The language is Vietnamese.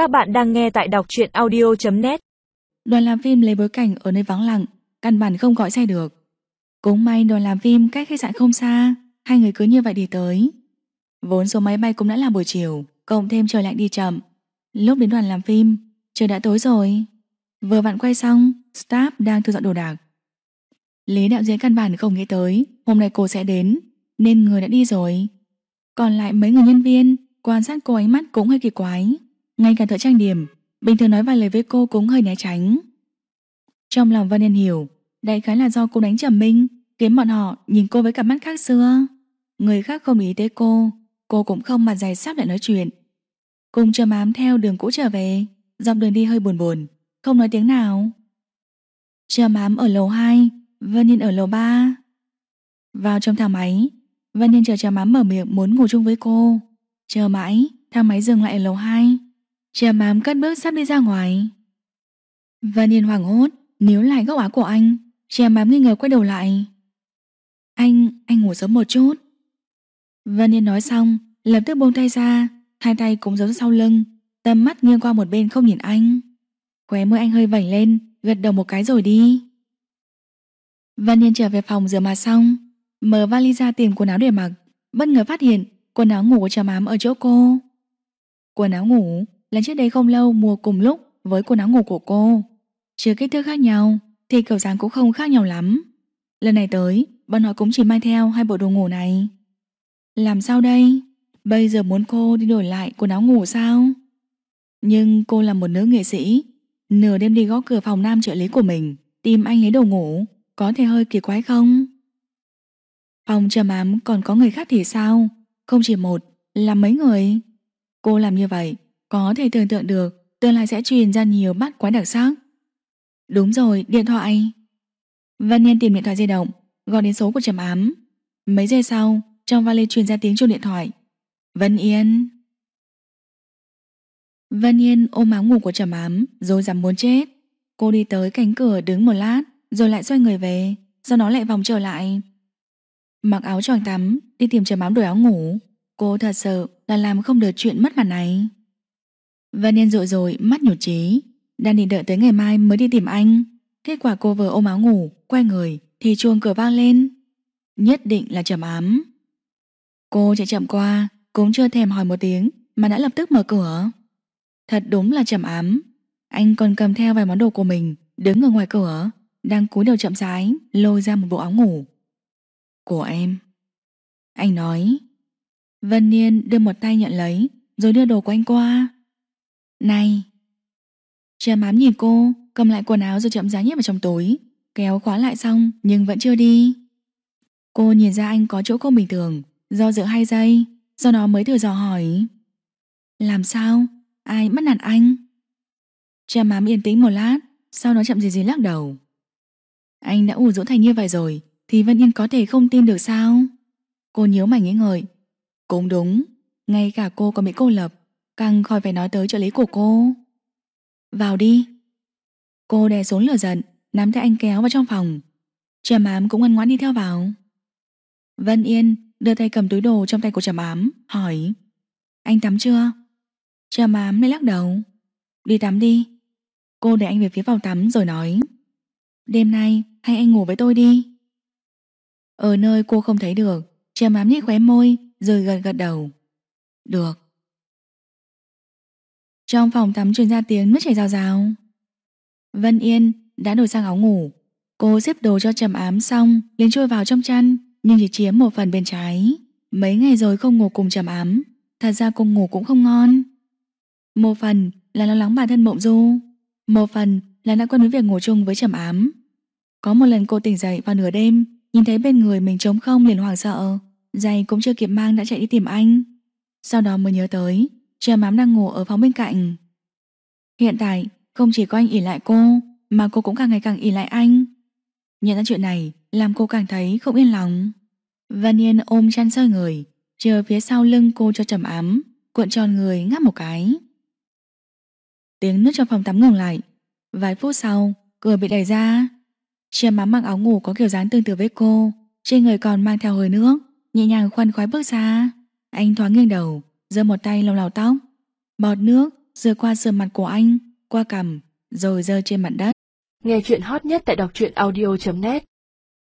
Các bạn đang nghe tại đọc truyện audio.net Đoàn làm phim lấy bối cảnh ở nơi vắng lặng, căn bản không gọi xe được. Cũng may đoàn làm phim cách khách sạn không xa, hai người cứ như vậy đi tới. Vốn số máy bay cũng đã là buổi chiều, cộng thêm trời lạnh đi chậm. Lúc đến đoàn làm phim, trời đã tối rồi. Vừa vặn quay xong, staff đang thu dọn đồ đạc. Lý đạo diễn căn bản không nghĩ tới hôm nay cô sẽ đến, nên người đã đi rồi. Còn lại mấy người nhân viên quan sát cô ánh mắt cũng hơi kỳ quái. Ngay cả thợ trang điểm, bình thường nói vài lời với cô cũng hơi né tránh. Trong lòng Vân Yên hiểu, đại khái là do cô đánh trầm minh, khiến bọn họ nhìn cô với cặp mắt khác xưa. Người khác không ý tới cô, cô cũng không mặt dày sắp lại nói chuyện. Cùng chờ mám theo đường cũ trở về, dọc đường đi hơi buồn buồn, không nói tiếng nào. Chờ mám ở lầu 2, Vân Yên ở lầu 3. Vào trong thang máy, Vân Yên chờ chờ mám mở miệng muốn ngủ chung với cô. Chờ mãi, thang máy dừng lại ở lầu 2. Chờ mám cất bước sắp đi ra ngoài. Vân Yên hoảng hốt, níu lại góc áo của anh. Chờ mám nghi ngờ quay đầu lại. Anh, anh ngủ sớm một chút. Vân Yên nói xong, lập tức buông tay ra, hai tay cũng giấu sau lưng, tầm mắt nghiêng qua một bên không nhìn anh. Khóe môi anh hơi vảnh lên, gật đầu một cái rồi đi. Vân Yên trở về phòng rửa mặt xong, mở vali ra tìm quần áo để mặc, bất ngờ phát hiện quần áo ngủ của trà mám ở chỗ cô. Quần áo ngủ là trước đây không lâu mua cùng lúc với quần áo ngủ của cô. Chưa kích thước khác nhau thì kiểu dáng cũng không khác nhau lắm. Lần này tới, bọn họ cũng chỉ mang theo hai bộ đồ ngủ này. Làm sao đây? Bây giờ muốn cô đi đổi lại quần áo ngủ sao? Nhưng cô là một nữ nghệ sĩ, nửa đêm đi gõ cửa phòng nam trợ lý của mình, tìm anh lấy đồ ngủ, có thể hơi kỳ quái không? Phòng trầm ám còn có người khác thì sao? Không chỉ một, là mấy người. Cô làm như vậy, có thể tưởng tượng được tương lai sẽ truyền ra nhiều bát quái đặc sắc. Đúng rồi, điện thoại. Vân Nhiên tìm điện thoại di động, gọi đến số của trầm ám. Mấy giây sau, trong vali truyền ra tiếng chuông điện thoại. Vân Yên. Vân Yên ôm áo ngủ của trầm ám, rồi dám muốn chết. Cô đi tới cánh cửa đứng một lát, rồi lại xoay người về, sau đó lại vòng trở lại. Mặc áo choàng tắm, đi tìm trầm ám đổi áo ngủ. Cô thật sợ là làm không được chuyện mất mặt này. Vân Yên rội rồi, mắt nhột trí Đang định đợi tới ngày mai mới đi tìm anh. Kết quả cô vừa ôm áo ngủ, Quay người, thì chuông cửa vang lên. Nhất định là trầm ám Cô chạy chậm qua, Cũng chưa thèm hỏi một tiếng, Mà đã lập tức mở cửa. Thật đúng là trầm ám Anh còn cầm theo vài món đồ của mình, Đứng ở ngoài cửa, Đang cúi đầu chậm rãi, Lôi ra một bộ áo ngủ. Của em. Anh nói. Vân Niên đưa một tay nhận lấy, Rồi đưa đồ của anh qua này Trà mám nhìn cô, Cầm lại quần áo rồi chậm rãi nhét vào trong túi, Kéo khóa lại xong, nhưng vẫn chưa đi Cô nhìn ra anh có chỗ không bình thường, Do dự hai giây Sau đó mới thử dò hỏi Làm sao? Ai bắt nạt anh? Trà mám yên tĩnh một lát, Sau đó chậm gì gì lắc đầu Anh đã ủ rũ thành như vậy rồi, Thì Vân Yên có thể không tin được sao? Cô nhớ mày nghĩ ngợi Cũng đúng, Ngay cả cô còn bị cô lập Càng khỏi phải nói tới trợ lý của cô. Vào đi. Cô đè xuống lửa giận, Nắm tay anh kéo vào trong phòng. Trầm ám cũng ngoan ngoãn đi theo vào. Vân Yên đưa tay cầm túi đồ trong tay của Trầm ám, Hỏi, Anh tắm chưa? Trầm ám lấy lắc đầu, Đi tắm đi. Cô để anh về phía phòng tắm rồi nói, Đêm nay hay anh ngủ với tôi đi. Ở nơi cô không thấy được, Trầm ám nhếch khóe môi Rồi gật gật đầu. Được trong phòng tắm truyền ra tiếng nước chảy rào rào. Vân Yên đã đổi sang áo ngủ. Cô xếp đồ cho trầm ám xong, liền chui vào trong chăn, nhưng chỉ chiếm một phần bên trái. Mấy ngày rồi không ngủ cùng trầm ám, thật ra cô ngủ cũng không ngon. Một phần là lo lắng bản thân mộng du, một phần là đã quen với việc ngủ chung với trầm ám. Có một lần cô tỉnh dậy vào nửa đêm, nhìn thấy bên người mình trống không liền hoảng sợ, giày cũng chưa kịp mang đã chạy đi tìm anh. Sau đó mới nhớ tới, Trà mám đang ngủ ở phòng bên cạnh. Hiện tại, Không chỉ có anh ỉ lại cô, Mà cô cũng càng ngày càng ỉ lại anh. Nhận ra chuyện này, Làm cô càng thấy không yên lòng. Văn Yên ôm chăn sơi người, Chờ phía sau lưng cô cho trầm ám Cuộn tròn người ngáp một cái. Tiếng nước trong phòng tắm ngừng lại. Vài phút sau, Cửa bị đẩy ra. Trầm ám mặc áo ngủ có kiểu dáng tương tự với cô, Trên người còn mang theo hơi nước, Nhẹ nhàng khoan khoái bước ra. Anh thoáng nghiêng đầu giơ một tay lau lau tóc, bọt nước rơi qua sườn mặt của anh Qua cằm Rồi rơi trên mặt đất. Nghe chuyện hot nhất tại đọc truyện audio.net